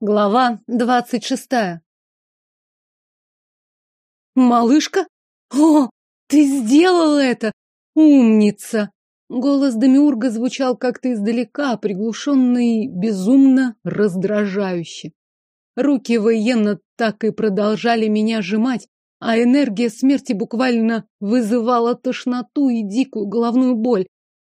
Глава двадцать шестая. Малышка? О, ты сделала это! Умница! Голос Демиурга звучал как-то издалека, приглушенный, безумно раздражающе. Руки военно так и продолжали меня сжимать, а энергия смерти буквально вызывала тошноту и дикую головную боль.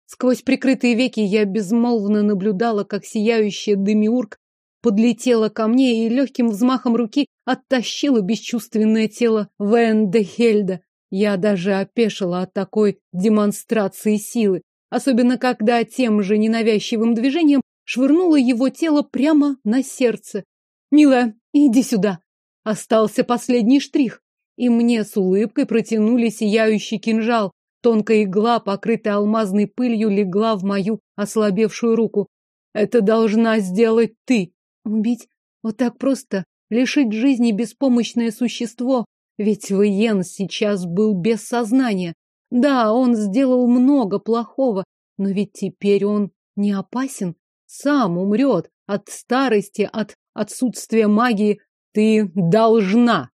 Сквозь прикрытые веки я безмолвно наблюдала, как сияющий Демиург подлетела ко мне и легким взмахом руки оттащила бесчувственное тело Вендехельда. Я даже опешила от такой демонстрации силы, особенно когда тем же ненавязчивым движением швырнула его тело прямо на сердце. «Милая, иди сюда!» Остался последний штрих, и мне с улыбкой протянули сияющий кинжал. Тонкая игла, покрытая алмазной пылью, легла в мою ослабевшую руку. «Это должна сделать ты!» Убить? Вот так просто? Лишить жизни беспомощное существо? Ведь Виен сейчас был без сознания. Да, он сделал много плохого, но ведь теперь он не опасен. Сам умрет от старости, от отсутствия магии. Ты должна,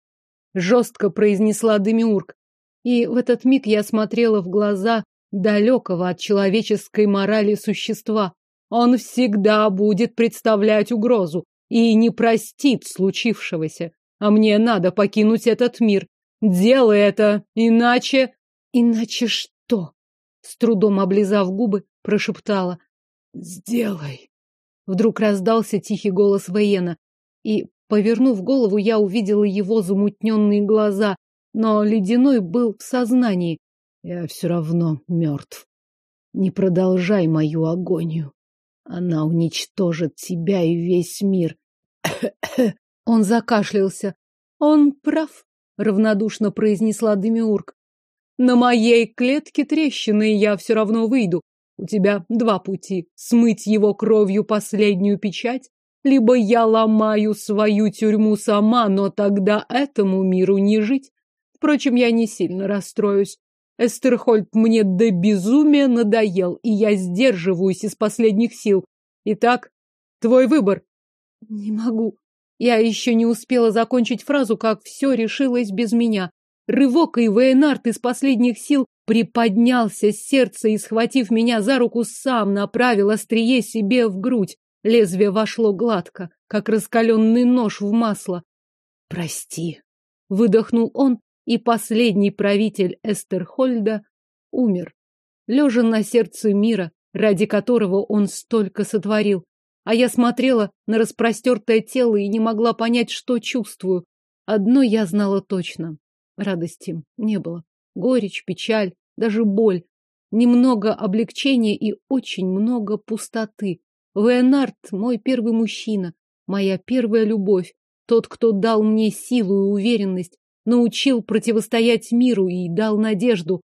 жестко произнесла Демиург. И в этот миг я смотрела в глаза далекого от человеческой морали существа. Он всегда будет представлять угрозу и не простит случившегося. А мне надо покинуть этот мир. Делай это, иначе... Иначе что? С трудом облизав губы, прошептала. Сделай. Вдруг раздался тихий голос воена, и, повернув голову, я увидела его замутненные глаза, но ледяной был в сознании. Я все равно мертв. Не продолжай мою агонию. Она уничтожит тебя и весь мир. Он закашлялся. Он прав, равнодушно произнесла Демиург. На моей клетке трещины, и я все равно выйду. У тебя два пути. Смыть его кровью последнюю печать, либо я ломаю свою тюрьму сама, но тогда этому миру не жить. Впрочем, я не сильно расстроюсь. Эстерхольд мне до безумия надоел, и я сдерживаюсь из последних сил. Итак, твой выбор. Не могу. Я еще не успела закончить фразу, как все решилось без меня. Рывок и Вейнард из последних сил приподнялся с сердца и, схватив меня за руку, сам направил острие себе в грудь. Лезвие вошло гладко, как раскаленный нож в масло. «Прости», — выдохнул он, и последний правитель Эстерхольда умер, лежа на сердце мира, ради которого он столько сотворил. А я смотрела на распростертое тело и не могла понять, что чувствую. Одно я знала точно. Радости не было. Горечь, печаль, даже боль. Немного облегчения и очень много пустоты. Леонард — мой первый мужчина, моя первая любовь, тот, кто дал мне силу и уверенность, научил противостоять миру и дал надежду.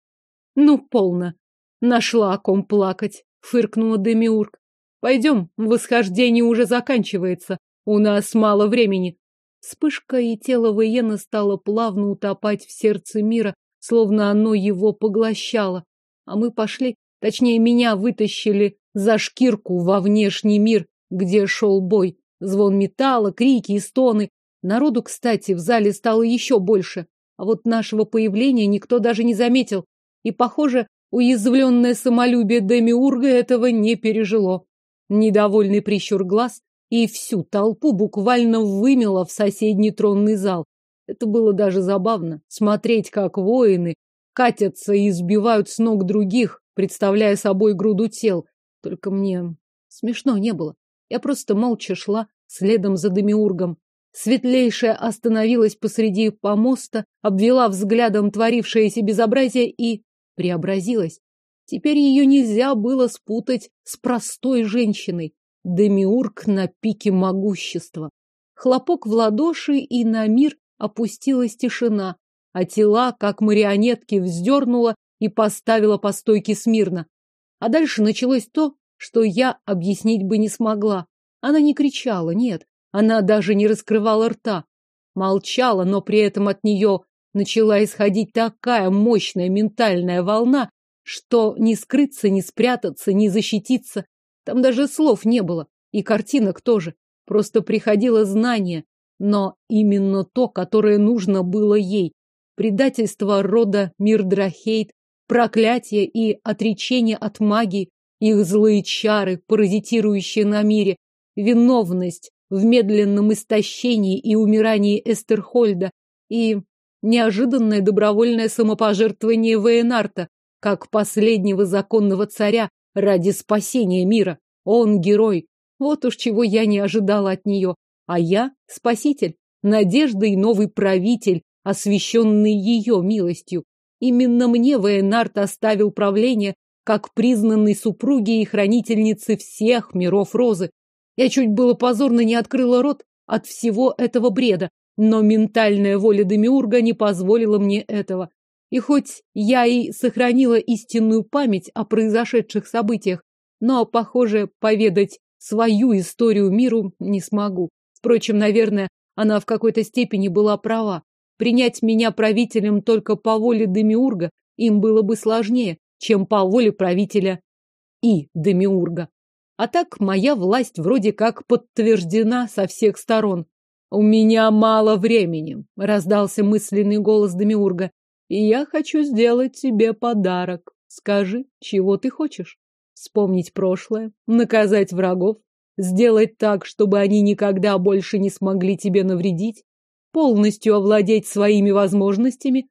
Ну, полно. Нашла о ком плакать, фыркнула Демиург. Пойдем, восхождение уже заканчивается. У нас мало времени. Вспышка и тело Вейена стало плавно утопать в сердце мира, словно оно его поглощало. А мы пошли, точнее, меня вытащили за шкирку во внешний мир, где шел бой. Звон металла, крики и стоны. Народу, кстати, в зале стало еще больше. А вот нашего появления никто даже не заметил. И, похоже, уязвленное самолюбие Демиурга этого не пережило. Недовольный прищур глаз и всю толпу буквально вымело в соседний тронный зал. Это было даже забавно. Смотреть, как воины катятся и избивают с ног других, представляя собой груду тел. Только мне смешно не было. Я просто молча шла следом за Демиургом. Светлейшая остановилась посреди помоста, обвела взглядом творившееся безобразие и преобразилась. Теперь ее нельзя было спутать с простой женщиной. Демиург на пике могущества. Хлопок в ладоши, и на мир опустилась тишина, а тела, как марионетки, вздернула и поставила по стойке смирно. А дальше началось то, что я объяснить бы не смогла. Она не кричала, нет, она даже не раскрывала рта. Молчала, но при этом от нее начала исходить такая мощная ментальная волна, что ни скрыться, ни спрятаться, ни защититься. Там даже слов не было. И картинок тоже. Просто приходило знание, но именно то, которое нужно было ей. Предательство рода Мирдрахейт, проклятие и отречение от магии, их злые чары, паразитирующие на мире, виновность в медленном истощении и умирании Эстерхольда и неожиданное добровольное самопожертвование Вейнарта, как последнего законного царя ради спасения мира. Он герой. Вот уж чего я не ожидала от нее. А я спаситель, надежда и новый правитель, освященный ее милостью. Именно мне Вейнарт оставил правление как признанной супруги и хранительницы всех миров Розы. Я чуть было позорно не открыла рот от всего этого бреда, но ментальная воля Демиурга не позволила мне этого. И хоть я и сохранила истинную память о произошедших событиях, но, похоже, поведать свою историю миру не смогу. Впрочем, наверное, она в какой-то степени была права. Принять меня правителем только по воле Демиурга им было бы сложнее, чем по воле правителя и Демиурга. А так моя власть вроде как подтверждена со всех сторон. «У меня мало времени», — раздался мысленный голос Демиурга. «И я хочу сделать тебе подарок. Скажи, чего ты хочешь? Вспомнить прошлое, наказать врагов, сделать так, чтобы они никогда больше не смогли тебе навредить, полностью овладеть своими возможностями?»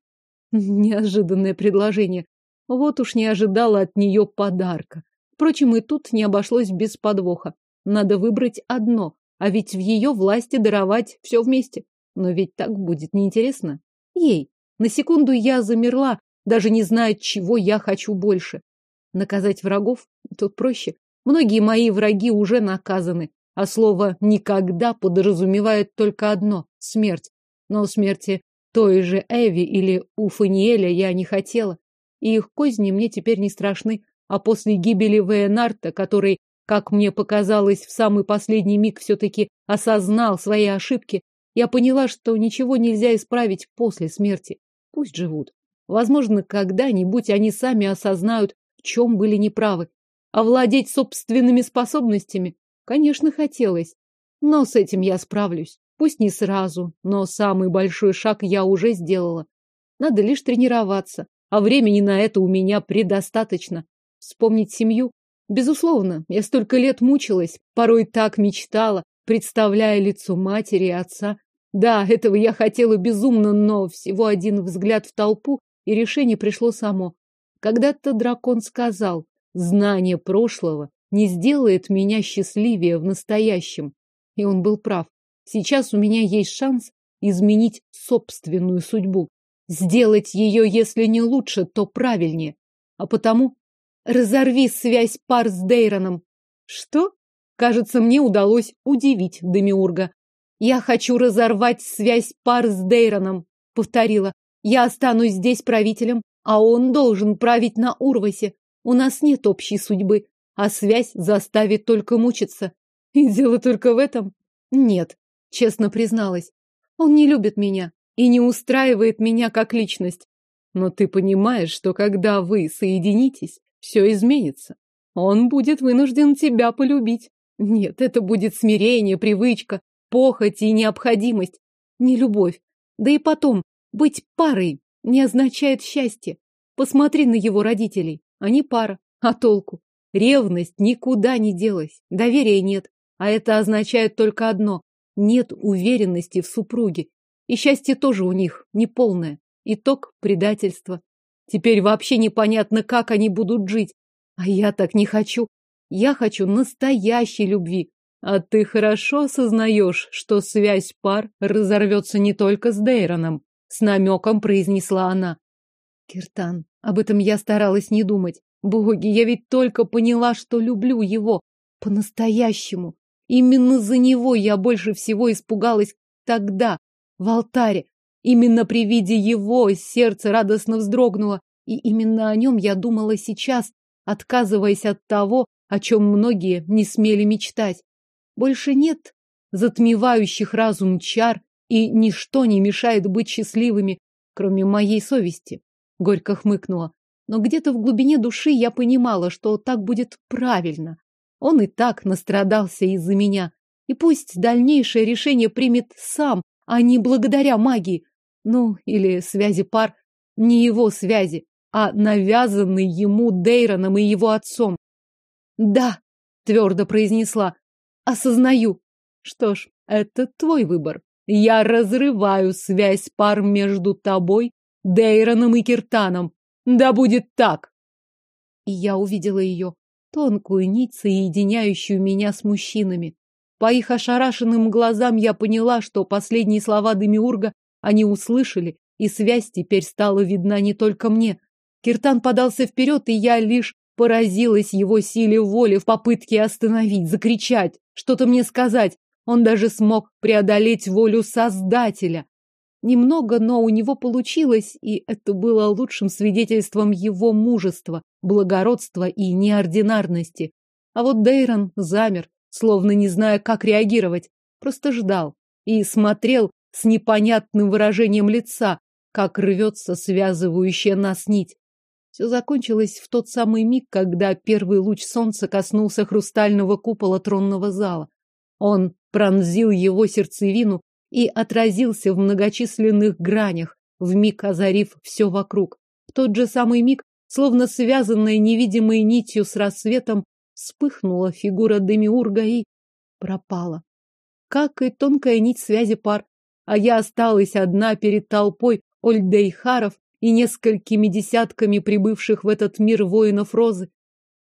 Неожиданное предложение. Вот уж не ожидала от нее подарка. Впрочем, и тут не обошлось без подвоха. Надо выбрать одно, а ведь в ее власти даровать все вместе. Но ведь так будет неинтересно. Ей. На секунду я замерла, даже не зная, чего я хочу больше. Наказать врагов? Тут проще. Многие мои враги уже наказаны, а слово «никогда» подразумевает только одно — смерть. Но смерти той же Эви или у Фаниэля я не хотела, и их козни мне теперь не страшны а после гибели Вейнарта, который, как мне показалось, в самый последний миг все-таки осознал свои ошибки, я поняла, что ничего нельзя исправить после смерти. Пусть живут. Возможно, когда-нибудь они сами осознают, в чем были неправы. Овладеть собственными способностями, конечно, хотелось. Но с этим я справлюсь. Пусть не сразу, но самый большой шаг я уже сделала. Надо лишь тренироваться, а времени на это у меня предостаточно. Вспомнить семью? Безусловно, я столько лет мучилась, порой так мечтала, представляя лицо матери и отца. Да, этого я хотела безумно, но всего один взгляд в толпу, и решение пришло само. Когда-то дракон сказал, знание прошлого не сделает меня счастливее в настоящем. И он был прав. Сейчас у меня есть шанс изменить собственную судьбу. Сделать ее, если не лучше, то правильнее. А потому Разорви связь пар с Дейроном. Что? Кажется, мне удалось удивить Демиурга. Я хочу разорвать связь пар с Дейроном, повторила. Я останусь здесь правителем, а он должен править на Урвасе. У нас нет общей судьбы, а связь заставит только мучиться. И дело только в этом? Нет, честно призналась. Он не любит меня и не устраивает меня как личность. Но ты понимаешь, что когда вы соединитесь, все изменится. Он будет вынужден тебя полюбить. Нет, это будет смирение, привычка, похоть и необходимость, не любовь. Да и потом, быть парой не означает счастье. Посмотри на его родителей. Они пара. А толку? Ревность никуда не делась. Доверия нет. А это означает только одно. Нет уверенности в супруге. И счастье тоже у них неполное. Итог – предательство. Теперь вообще непонятно, как они будут жить. А я так не хочу. Я хочу настоящей любви. А ты хорошо осознаешь, что связь пар разорвется не только с Дейроном, с намеком произнесла она. Киртан, об этом я старалась не думать. Боги, я ведь только поняла, что люблю его. По-настоящему. Именно за него я больше всего испугалась тогда, в алтаре. Именно при виде его сердце радостно вздрогнуло, и именно о нем я думала сейчас, отказываясь от того, о чем многие не смели мечтать. Больше нет затмевающих разум чар, и ничто не мешает быть счастливыми, кроме моей совести. Горько хмыкнула. Но где-то в глубине души я понимала, что так будет правильно. Он и так настрадался из-за меня. И пусть дальнейшее решение примет сам, а не благодаря магии. Ну, или связи пар. Не его связи, а навязанный ему Дейроном и его отцом. Да, твердо произнесла. Осознаю. Что ж, это твой выбор. Я разрываю связь пар между тобой, Дейроном и Киртаном. Да будет так. И я увидела ее, тонкую нить, соединяющую меня с мужчинами. По их ошарашенным глазам я поняла, что последние слова Демиурга они услышали, и связь теперь стала видна не только мне. Киртан подался вперед, и я лишь поразилась его силе воли в попытке остановить, закричать, что-то мне сказать. Он даже смог преодолеть волю Создателя. Немного, но у него получилось, и это было лучшим свидетельством его мужества, благородства и неординарности. А вот Дейрон замер, словно не зная, как реагировать, просто ждал и смотрел с непонятным выражением лица, как рвется связывающая нас нить. Все закончилось в тот самый миг, когда первый луч солнца коснулся хрустального купола тронного зала. Он пронзил его сердцевину и отразился в многочисленных гранях, вмиг озарив все вокруг. В тот же самый миг, словно связанная невидимой нитью с рассветом, вспыхнула фигура Демиурга и пропала. Как и тонкая нить связи пар. А я осталась одна перед толпой ольдейхаров и несколькими десятками прибывших в этот мир воинов розы.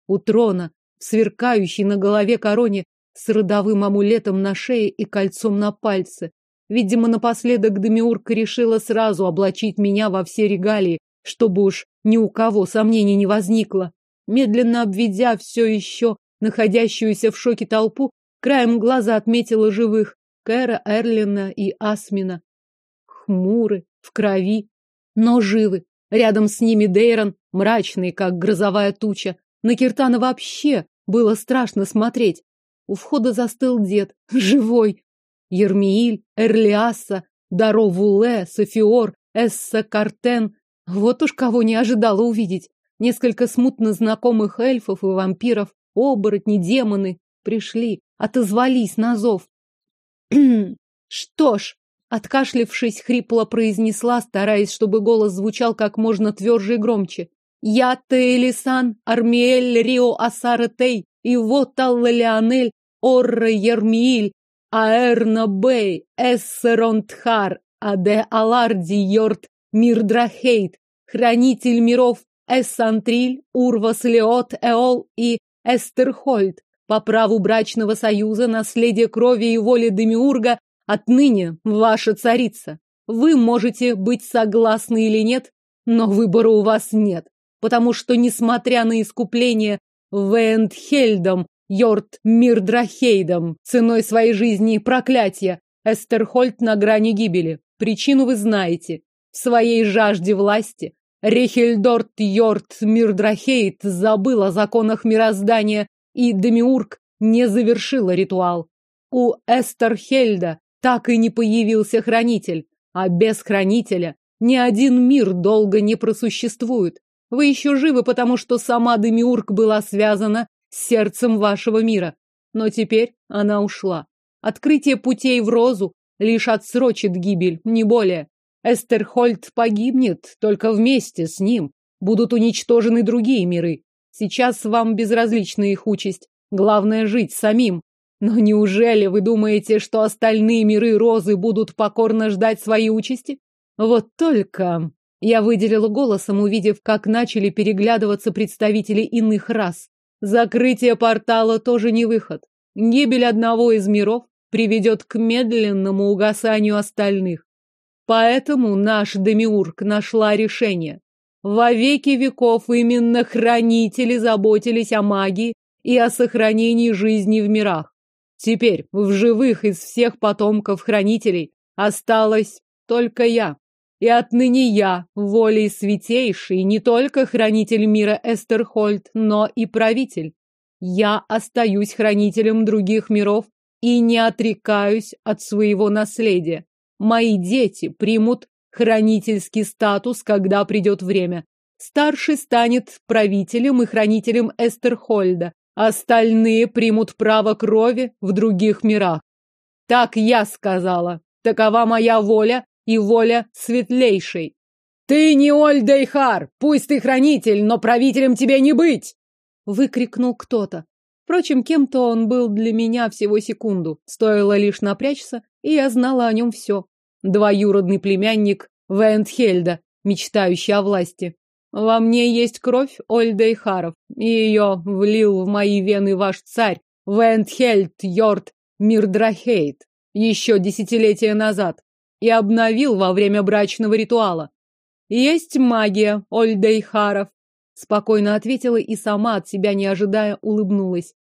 У трона, сверкающей на голове короне, с родовым амулетом на шее и кольцом на пальце. Видимо, напоследок Демиурка решила сразу облачить меня во все регалии, чтобы уж ни у кого сомнений не возникло. Медленно обведя все еще находящуюся в шоке толпу, краем глаза отметила живых Кэра, Эрлина и Асмина. Хмуры, в крови, но живы. Рядом с ними Дейрон, мрачный, как грозовая туча. На Киртана вообще было страшно смотреть. У входа застыл дед, живой. Ермииль, Эрлиаса, Даровуле, Софиор, Эсса Картен. Вот уж кого не ожидала увидеть. Несколько смутно знакомых эльфов и вампиров, оборотни, демоны пришли, отозвались на зов. Что ж, откашлившись, хрипло произнесла, стараясь, чтобы голос звучал как можно тверже и громче. Я Тейлисан, Армиэль Рио Асаретей, и вот Алла Леонель, Орра Ермииль, Аэрна Бэй, Эссеронтхар, Аде Аларди Йорт Мирдрахейт, Хранитель миров Эссантриль, Урвас Леот, Эол и Эстерхольд. По праву брачного союза, наследие крови и воли Демиурга, отныне ваша царица. Вы можете быть согласны или нет, но выбора у вас нет, потому что, несмотря на искупление Вентхельдом, Йорт Мирдрахейдом, ценой своей жизни и проклятия, Эстерхольд на грани гибели. Причину вы знаете. В своей жажде власти Рехельдорт Йорт Мирдрахейт забыл о законах мироздания, и Демиург не завершила ритуал. У Эстерхельда так и не появился хранитель, а без хранителя ни один мир долго не просуществует. Вы еще живы, потому что сама Демиург была связана с сердцем вашего мира. Но теперь она ушла. Открытие путей в розу лишь отсрочит гибель, не более. Эстерхольд погибнет, только вместе с ним будут уничтожены другие миры. Сейчас вам безразлична их участь. Главное жить самим. Но неужели вы думаете, что остальные миры розы будут покорно ждать своей участи? Вот только... Я выделила голосом, увидев, как начали переглядываться представители иных рас. Закрытие портала тоже не выход. Гибель одного из миров приведет к медленному угасанию остальных. Поэтому наш Демиург нашла решение. Во веки веков именно хранители заботились о магии и о сохранении жизни в мирах. Теперь в живых из всех потомков хранителей осталась только я. И отныне я, волей святейший, не только хранитель мира Эстерхольд, но и правитель. Я остаюсь хранителем других миров и не отрекаюсь от своего наследия. Мои дети примут хранительский статус, когда придет время. Старший станет правителем и хранителем Эстерхольда. Остальные примут право крови в других мирах. Так я сказала. Такова моя воля и воля светлейшей. Ты не Ольдейхар, пусть ты хранитель, но правителем тебе не быть! Выкрикнул кто-то. Впрочем, кем-то он был для меня всего секунду. Стоило лишь напрячься, и я знала о нем все. Двоюродный племянник Вентхельда, мечтающий о власти. Во мне есть кровь Ольдейхаров, и ее влил в мои вены ваш царь Вентхельд Йорд Мирдрахейт еще десятилетия назад и обновил во время брачного ритуала. Есть магия Ольдейхаров, спокойно ответила и сама от себя не ожидая улыбнулась.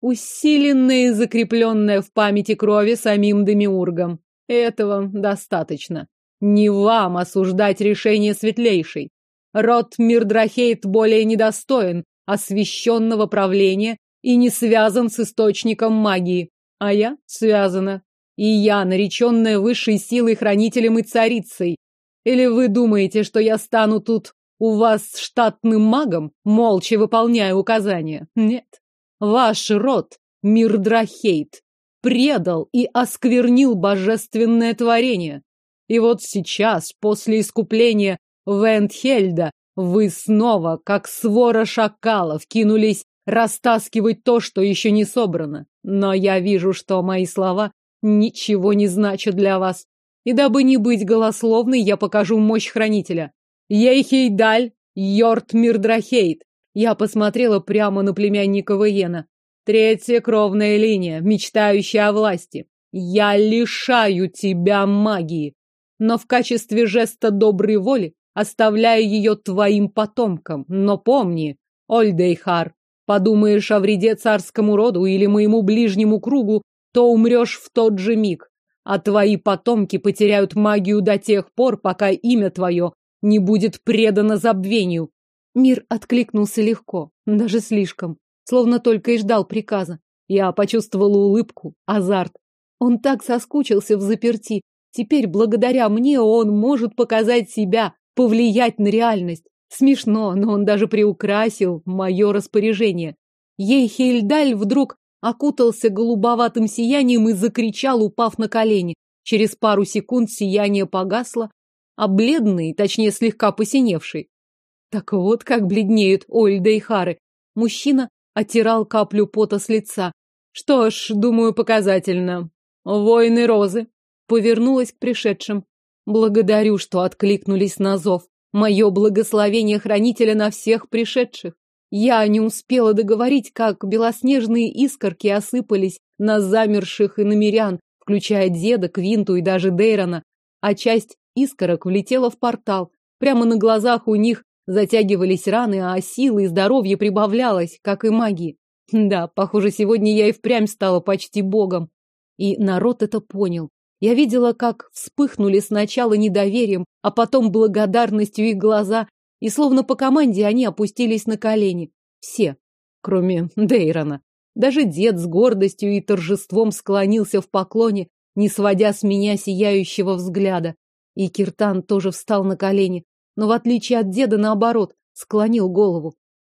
Усиленная и закрепленная в памяти крови самим Демиургом. Этого достаточно. Не вам осуждать решение светлейшей. Род Мирдрахейт более недостоин освященного правления и не связан с источником магии. А я связана. И я, нареченная высшей силой хранителем и царицей. Или вы думаете, что я стану тут у вас штатным магом, молча выполняя указания? Нет. Ваш род, Мирдрахейт, предал и осквернил божественное творение. И вот сейчас, после искупления Вентхельда, вы снова, как свора шакалов, кинулись растаскивать то, что еще не собрано. Но я вижу, что мои слова ничего не значат для вас. И дабы не быть голословной, я покажу мощь хранителя. Ейхейдаль, Йорт Мирдрахейт. Я посмотрела прямо на племянника Вейена. Третья кровная линия, мечтающая о власти. Я лишаю тебя магии, но в качестве жеста доброй воли оставляю ее твоим потомкам. Но помни, Ольдейхар, подумаешь о вреде царскому роду или моему ближнему кругу, то умрешь в тот же миг, а твои потомки потеряют магию до тех пор, пока имя твое не будет предано забвению. Мир откликнулся легко, даже слишком, словно только и ждал приказа. Я почувствовала улыбку, азарт. Он так соскучился в заперти. Теперь, благодаря мне, он может показать себя, повлиять на реальность. Смешно, но он даже приукрасил мое распоряжение. Ей Хейльдаль вдруг окутался голубоватым сиянием и закричал, упав на колени. Через пару секунд сияние погасло, а бледный, точнее слегка посиневший. Так вот как бледнеют Ольда и Хары. Мужчина оттирал каплю пота с лица. Что ж, думаю, показательно. Воины Розы. Повернулась к пришедшим. Благодарю, что откликнулись на зов. Мое благословение хранителя на всех пришедших. Я не успела договорить, как белоснежные искорки осыпались на замерших и намерян, включая деда, Квинту и даже Дейрона, а часть искорок влетела в портал. Прямо на глазах у них затягивались раны, а силы и здоровье прибавлялось, как и магии. Да, похоже, сегодня я и впрямь стала почти богом. И народ это понял. Я видела, как вспыхнули сначала недоверием, а потом благодарностью их глаза, и словно по команде они опустились на колени. Все, кроме Дейрона. Даже дед с гордостью и торжеством склонился в поклоне, не сводя с меня сияющего взгляда. И Киртан тоже встал на колени, но в отличие от деда, наоборот, склонил голову.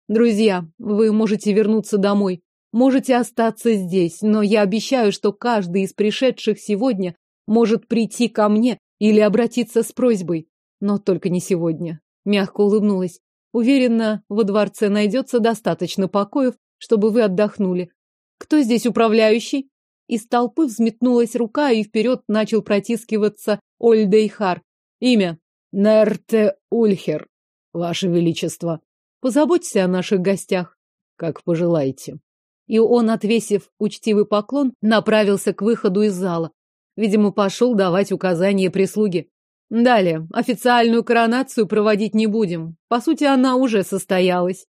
Друзья, вы можете вернуться домой, можете остаться здесь, но я обещаю, что каждый из пришедших сегодня может прийти ко мне или обратиться с просьбой. Но только не сегодня. Мягко улыбнулась. Уверена, во дворце найдется достаточно покоев, чтобы вы отдохнули. Кто здесь управляющий? Из толпы взметнулась рука, и вперед начал протискиваться Ольдейхар. Имя? Нерте Ульхер, ваше величество. Позаботьтесь о наших гостях. Как пожелаете. И он, отвесив учтивый поклон, направился к выходу из зала. Видимо, пошел давать указания прислуге. Далее, официальную коронацию проводить не будем. По сути, она уже состоялась.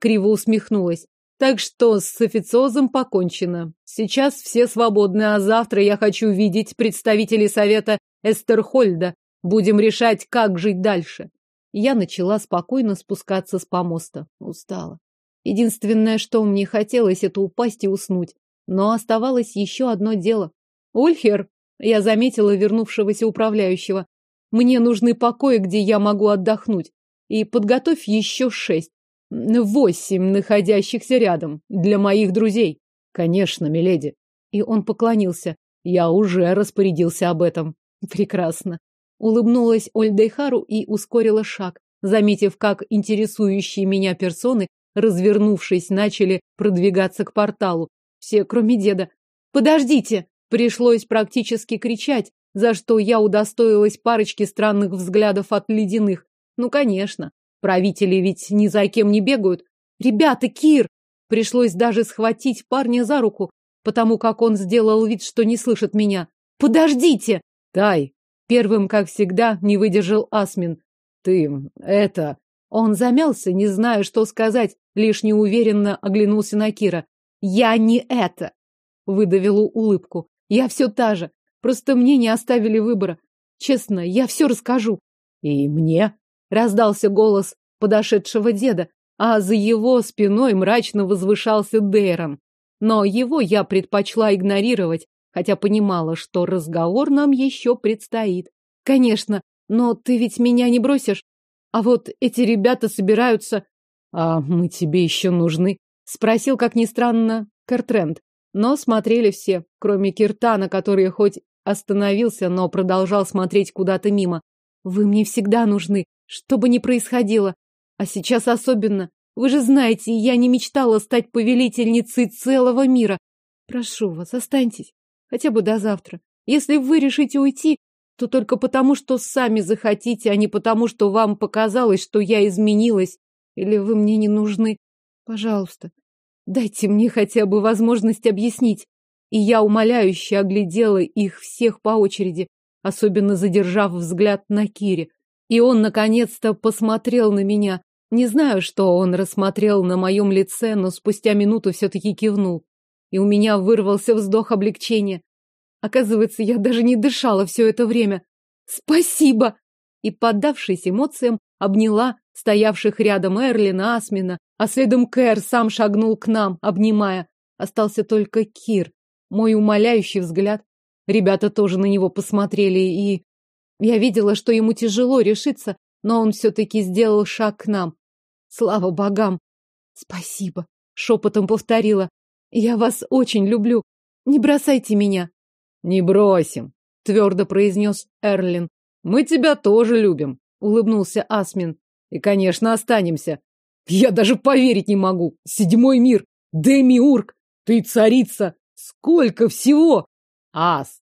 Криво усмехнулась. Так что с официозом покончено. Сейчас все свободны, а завтра я хочу видеть представителей совета Эстерхольда. Будем решать, как жить дальше. Я начала спокойно спускаться с помоста. Устала. Единственное, что мне хотелось, это упасть и уснуть. Но оставалось еще одно дело. Ульхер, я заметила вернувшегося управляющего, мне нужны покои, где я могу отдохнуть. И подготовь еще шесть. Восемь находящихся рядом. Для моих друзей. Конечно, миледи. И он поклонился. Я уже распорядился об этом. Прекрасно. Улыбнулась Ольдейхару и ускорила шаг, заметив, как интересующие меня персоны, развернувшись, начали продвигаться к порталу. Все, кроме деда. «Подождите!» Пришлось практически кричать, за что я удостоилась парочки странных взглядов от ледяных. Ну, конечно, правители ведь ни за кем не бегают. «Ребята, Кир!» Пришлось даже схватить парня за руку, потому как он сделал вид, что не слышит меня. «Подождите!» «Тай!» Первым, как всегда, не выдержал Асмин. «Ты... это...» Он замялся, не зная, что сказать, лишь неуверенно оглянулся на Кира. «Я не это!» Выдавила улыбку. «Я все та же. Просто мне не оставили выбора. Честно, я все расскажу». «И мне?» Раздался голос подошедшего деда, а за его спиной мрачно возвышался Дейрон. Но его я предпочла игнорировать, хотя понимала, что разговор нам еще предстоит. Конечно, но ты ведь меня не бросишь. А вот эти ребята собираются... А мы тебе еще нужны? Спросил, как ни странно, Кертренд. Но смотрели все, кроме Киртана, который хоть остановился, но продолжал смотреть куда-то мимо. Вы мне всегда нужны, что бы ни происходило. А сейчас особенно. Вы же знаете, я не мечтала стать повелительницей целого мира. Прошу вас, останьтесь. Хотя бы до завтра. Если вы решите уйти, то только потому, что сами захотите, а не потому, что вам показалось, что я изменилась, или вы мне не нужны. Пожалуйста, дайте мне хотя бы возможность объяснить. И я умоляюще оглядела их всех по очереди, особенно задержав взгляд на Кире. И он, наконец-то, посмотрел на меня. Не знаю, что он рассмотрел на моем лице, но спустя минуту все-таки кивнул. И у меня вырвался вздох облегчения. Оказывается, я даже не дышала все это время. Спасибо! И, поддавшись эмоциям, обняла стоявших рядом Эрлина, Асмина, а следом Кэр сам шагнул к нам, обнимая. Остался только Кир. Мой умоляющий взгляд. Ребята тоже на него посмотрели, и... Я видела, что ему тяжело решиться, но он все-таки сделал шаг к нам. Слава богам! Спасибо! Шепотом повторила. Я вас очень люблю. Не бросайте меня. Не бросим, твердо произнес Эрлин. Мы тебя тоже любим, улыбнулся Асмин. И, конечно, останемся. Я даже поверить не могу. Седьмой мир, Демиург, ты царица. Сколько всего! Ас!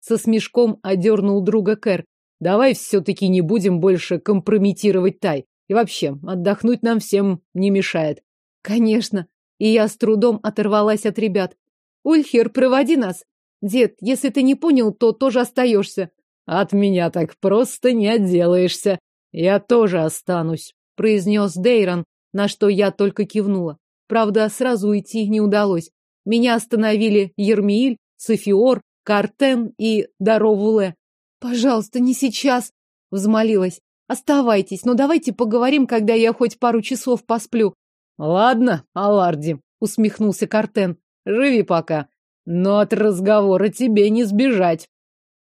Со смешком одернул друга Кэр. Давай все-таки не будем больше компрометировать Тай. И вообще, отдохнуть нам всем не мешает. Конечно. И я с трудом оторвалась от ребят. Ульхер, проводи нас. Дед, если ты не понял, то тоже остаешься. От меня так просто не отделаешься. Я тоже останусь, произнес Дейрон, на что я только кивнула. Правда, сразу уйти не удалось. Меня остановили Ермииль, Софиор, Картен и Даровуле. Пожалуйста, не сейчас, взмолилась. Оставайтесь, но давайте поговорим, когда я хоть пару часов посплю. Ладно, Аларди, усмехнулся Картен. Живи пока. Но от разговора тебе не сбежать.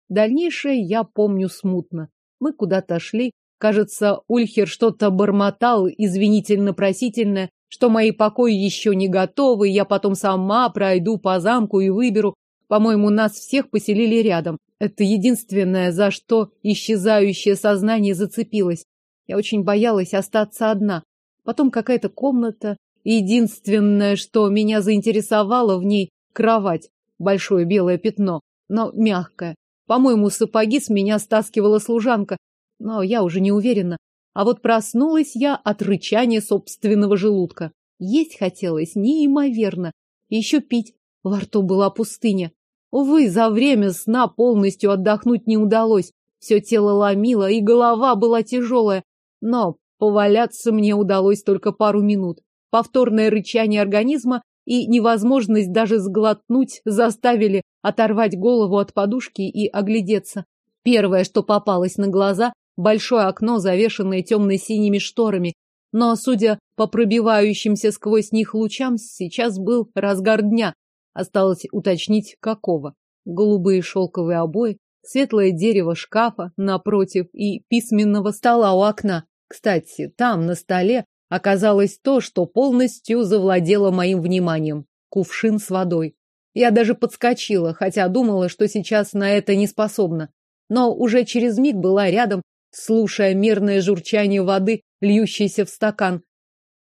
Дальнейшее я помню смутно. Мы куда-то шли. Кажется, Ульхер что-то бормотал, извинительно-просительное, что мои покои еще не готовы, я потом сама пройду по замку и выберу. По-моему, нас всех поселили рядом. Это единственное, за что исчезающее сознание зацепилось. Я очень боялась остаться одна. Потом какая-то комната. Единственное, что меня заинтересовало в ней — кровать большое белое пятно, но мягкое. По-моему, сапоги с меня стаскивала служанка, но я уже не уверена. А вот проснулась я от рычания собственного желудка. Есть хотелось неимоверно. Еще пить. Во рту была пустыня. Увы, за время сна полностью отдохнуть не удалось. Все тело ломило, и голова была тяжелая. Но поваляться мне удалось только пару минут. Повторное рычание организма и невозможность даже сглотнуть заставили оторвать голову от подушки и оглядеться. Первое, что попалось на глаза, большое окно, завешенное темно-синими шторами, но, судя по пробивающимся сквозь них лучам, сейчас был разгар дня. Осталось уточнить, какого. Голубые шелковые обои, светлое дерево шкафа напротив и письменного стола у окна. Кстати, там, на столе, оказалось то, что полностью завладело моим вниманием. Кувшин с водой. Я даже подскочила, хотя думала, что сейчас на это не способна. Но уже через миг была рядом, слушая мерное журчание воды, льющейся в стакан.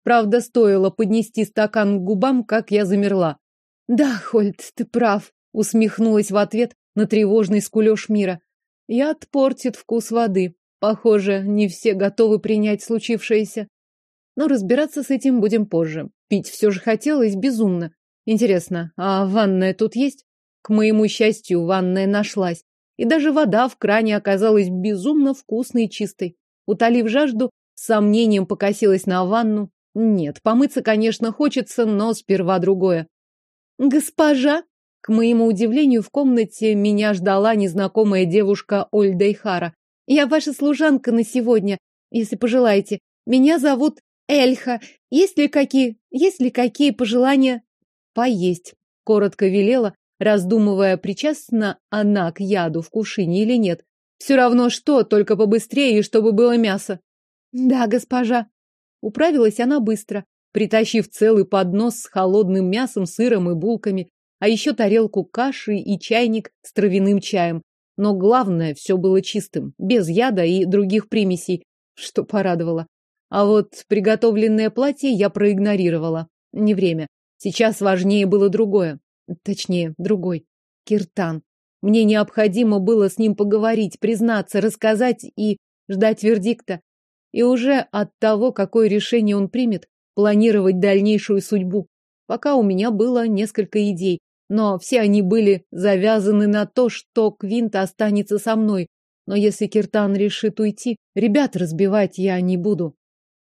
Правда, стоило поднести стакан к губам, как я замерла. Да, Хольд, ты прав, усмехнулась в ответ на тревожный скулёж мира. Яд портит вкус воды. Похоже, не все готовы принять случившееся. Но разбираться с этим будем позже. Пить все же хотелось безумно. Интересно, а ванная тут есть? К моему счастью, ванная нашлась. И даже вода в кране оказалась безумно вкусной и чистой. Утолив жажду, сомнением покосилась на ванну. Нет, помыться, конечно, хочется, но сперва другое. Госпожа, к моему удивлению, в комнате меня ждала незнакомая девушка Ольдейхара. Я ваша служанка на сегодня, если пожелаете. Меня зовут Эльха. Есть ли какие, есть ли какие пожелания? Поесть. Коротко велела, раздумывая, причастна она к яду в кушине или нет. Все равно что, только побыстрее, и чтобы было мясо. Да, госпожа. Управилась она быстро, притащив целый поднос с холодным мясом, сыром и булками, а еще тарелку каши и чайник с травяным чаем. Но главное, все было чистым, без яда и других примесей, что порадовало. А вот приготовленное платье я проигнорировала. Не время. Сейчас важнее было другое. Точнее, другой. Киртан. Мне необходимо было с ним поговорить, признаться, рассказать и ждать вердикта. И уже от того, какое решение он примет, планировать дальнейшую судьбу. Пока у меня было несколько идей, но все они были завязаны на то, что Квинт останется со мной. Но если Киртан решит уйти, ребят разбивать я не буду.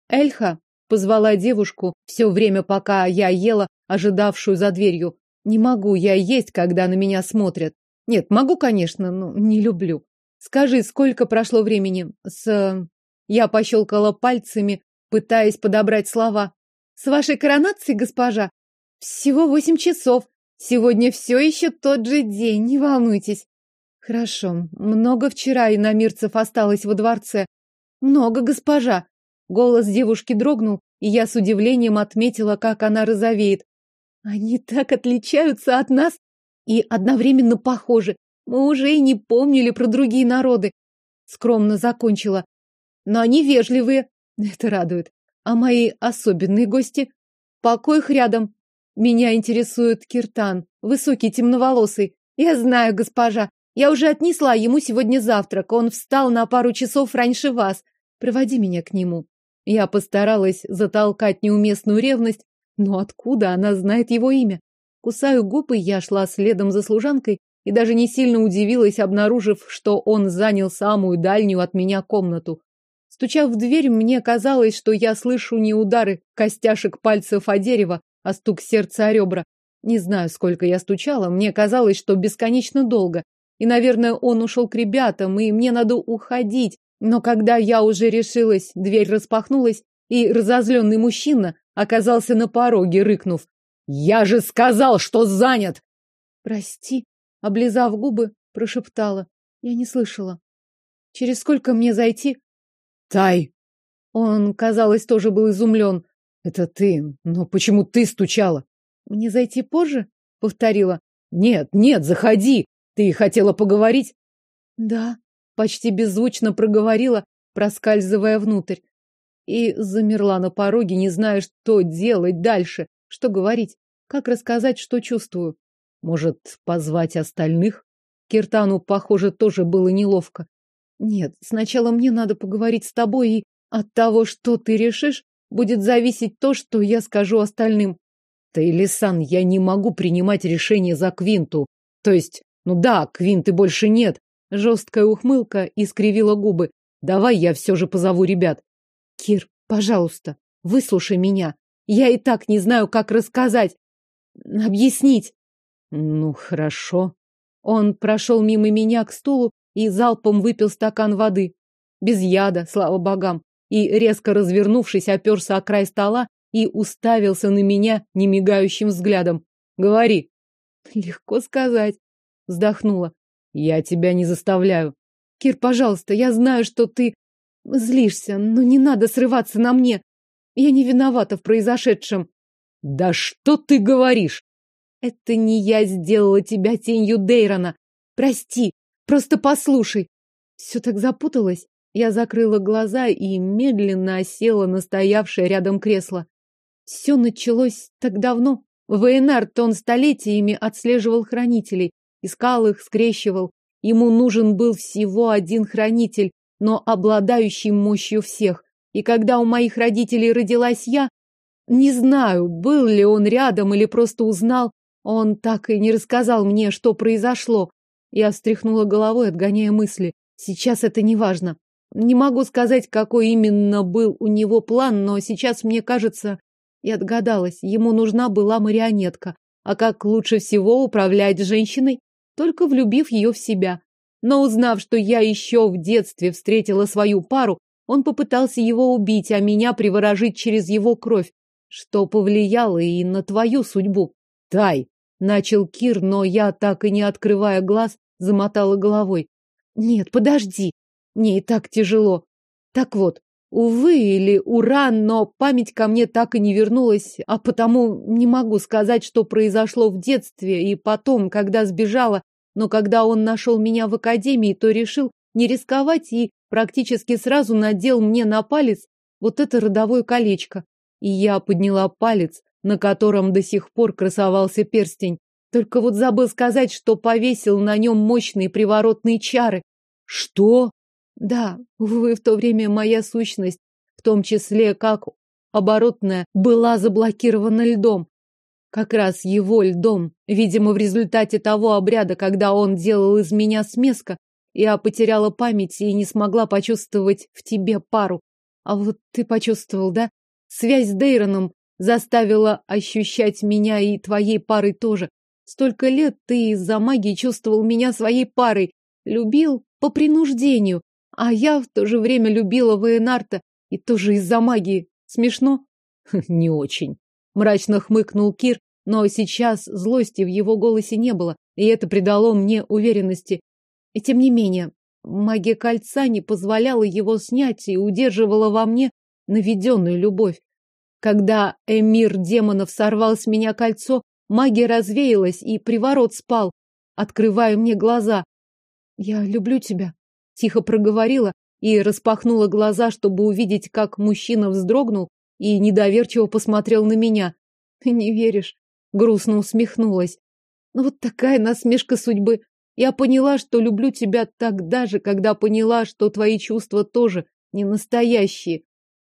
Эльха позвала девушку все время, пока я ела, ожидавшую за дверью. Не могу я есть, когда на меня смотрят. Нет, могу, конечно, но не люблю. Скажи, сколько прошло времени с... Я пощелкала пальцами, пытаясь подобрать слова. С вашей коронацией, госпожа? Всего восемь часов. Сегодня все еще тот же день, не волнуйтесь. Хорошо. Много вчера и намирцев осталось во дворце. Много, госпожа. Голос девушки дрогнул, и я с удивлением отметила, как она розовеет. Они так отличаются от нас и одновременно похожи. Мы уже и не помнили про другие народы. Скромно закончила. Но они вежливые. Это радует. А мои особенные гости? Покой их рядом. Меня интересует Киртан, высокий, темноволосый. Я знаю, госпожа. Я уже отнесла ему сегодня завтрак. Он встал на пару часов раньше вас. Проводи меня к нему. Я постаралась затолкать неуместную ревность, но откуда она знает его имя? Кусаю губы, я шла следом за служанкой и даже не сильно удивилась, обнаружив, что он занял самую дальнюю от меня комнату. Стучав в дверь, мне казалось, что я слышу не удары костяшек пальцев о дерево, а стук сердца о ребра. Не знаю, сколько я стучала, мне казалось, что бесконечно долго. И, наверное, он ушел к ребятам, и мне надо уходить. Но когда я уже решилась, дверь распахнулась, и разозленный мужчина оказался на пороге, рыкнув. «Я же сказал, что занят!» «Прости», — облизав губы, прошептала. Я не слышала. «Через сколько мне зайти?» Тай. Он, казалось, тоже был изумлен. Это ты. Но почему ты стучала? Мне зайти позже? Повторила. Нет, нет, заходи. Ты хотела поговорить? Да. Почти беззвучно проговорила, проскальзывая внутрь. И замерла на пороге, не зная, что делать дальше, что говорить, как рассказать, что чувствую. Может, позвать остальных? Киртану, похоже, тоже было неловко. Нет, сначала мне надо поговорить с тобой, и от того, что ты решишь, будет зависеть то, что я скажу остальным. Таилисан, я не могу принимать решение за Квинту. То есть, ну да, Квинты больше нет. Жесткая ухмылка искривила губы. Давай я все же позову ребят. Кир, пожалуйста, выслушай меня. Я и так не знаю, как рассказать, объяснить. Ну, хорошо. Он прошел мимо меня к стулу и залпом выпил стакан воды. Без яда, слава богам. И, резко развернувшись, оперся о край стола и уставился на меня немигающим взглядом. «Говори». «Легко сказать», — вздохнула. «Я тебя не заставляю». «Кир, пожалуйста, я знаю, что ты злишься, но не надо срываться на мне. Я не виновата в произошедшем». «Да что ты говоришь?» Это не я сделала тебя тенью Дейрона. Прости, просто послушай. Все так запуталось. Я закрыла глаза и медленно осела на стоявшее рядом кресло. Все началось так давно. Вейнард он столетиями отслеживал хранителей, искал их, скрещивал. Ему нужен был всего один хранитель, но обладающий мощью всех. И когда у моих родителей родилась я, не знаю, был ли он рядом или просто узнал, он так и не рассказал мне, что произошло. Я встряхнула головой, отгоняя мысли. Сейчас это не важно. Не могу сказать, какой именно был у него план, но сейчас мне кажется, я отгадалась, ему нужна была марионетка. А как лучше всего управлять женщиной? Только влюбив ее в себя. Но узнав, что я еще в детстве встретила свою пару, он попытался его убить, а меня приворожить через его кровь, что повлияло и на твою судьбу. Тай, начал Кир, но я, так и не открывая глаз, замотала головой. Нет, подожди. Мне и так тяжело. Так вот, увы или ура, но память ко мне так и не вернулась, а потому не могу сказать, что произошло в детстве и потом, когда сбежала, но когда он нашел меня в академии, то решил не рисковать и практически сразу надел мне на палец вот это родовое колечко. И я подняла палец, на котором до сих пор красовался перстень. Только вот забыл сказать, что повесил на нем мощные приворотные чары. Что? Да, вы в то время моя сущность, в том числе как оборотная, была заблокирована льдом. Как раз его льдом. Видимо, в результате того обряда, когда он делал из меня смеска, я потеряла память и не смогла почувствовать в тебе пару. А вот ты почувствовал, да? Связь с Дейроном заставила ощущать меня и твоей парой тоже. Столько лет ты из-за магии чувствовал меня своей парой, любил по принуждению, а я в то же время любила Вейнарта и тоже из-за магии. Смешно? Не очень. Мрачно хмыкнул Кир, но сейчас злости в его голосе не было, и это придало мне уверенности. И тем не менее, магия кольца не позволяла его снять и удерживала во мне наведенную любовь. Когда эмир демонов сорвал с меня кольцо, магия развеялась, и приворот спал, открывая мне глаза. «Я люблю тебя», — тихо проговорила и распахнула глаза, чтобы увидеть, как мужчина вздрогнул и недоверчиво посмотрел на меня. «Ты не веришь?» — грустно усмехнулась. «Ну вот такая насмешка судьбы. Я поняла, что люблю тебя тогда же, когда поняла, что твои чувства тоже не настоящие.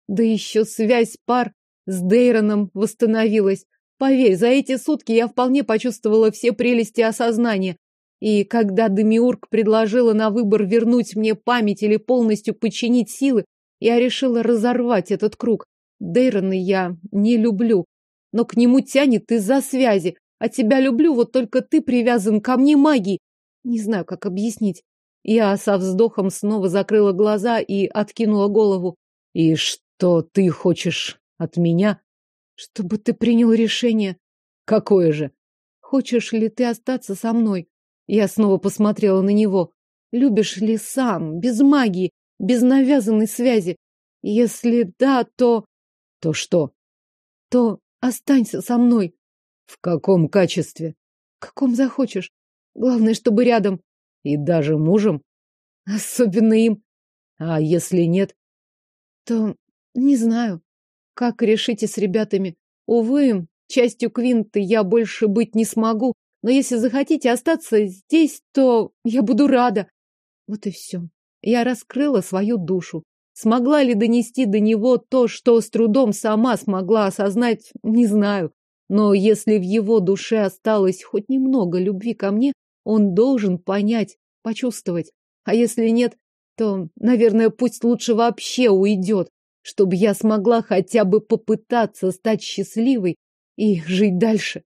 Да еще связь пар с Дейроном восстановилась. Поверь, за эти сутки я вполне почувствовала все прелести осознания. И когда Демиург предложила на выбор вернуть мне память или полностью подчинить силы, я решила разорвать этот круг. Дейрона я не люблю, но к нему тянет из-за связи. А тебя люблю, вот только ты привязан ко мне магией. Не знаю, как объяснить. Я со вздохом снова закрыла глаза и откинула голову. И что ты хочешь от меня? Чтобы ты принял решение. Какое же? Хочешь ли ты остаться со мной? Я снова посмотрела на него. Любишь ли сам, без магии, без навязанной связи? Если да, то... То что? То останься со мной. В каком качестве? В каком захочешь. Главное, чтобы рядом. И даже мужем? Особенно им. А если нет? То не знаю. Как решите с ребятами? Увы, частью Квинты я больше быть не смогу, но если захотите остаться здесь, то я буду рада. Вот и все. Я раскрыла свою душу. Смогла ли донести до него то, что с трудом сама смогла осознать, не знаю. Но если в его душе осталось хоть немного любви ко мне, он должен понять, почувствовать. А если нет, то, наверное, пусть лучше вообще уйдет чтобы я смогла хотя бы попытаться стать счастливой и жить дальше.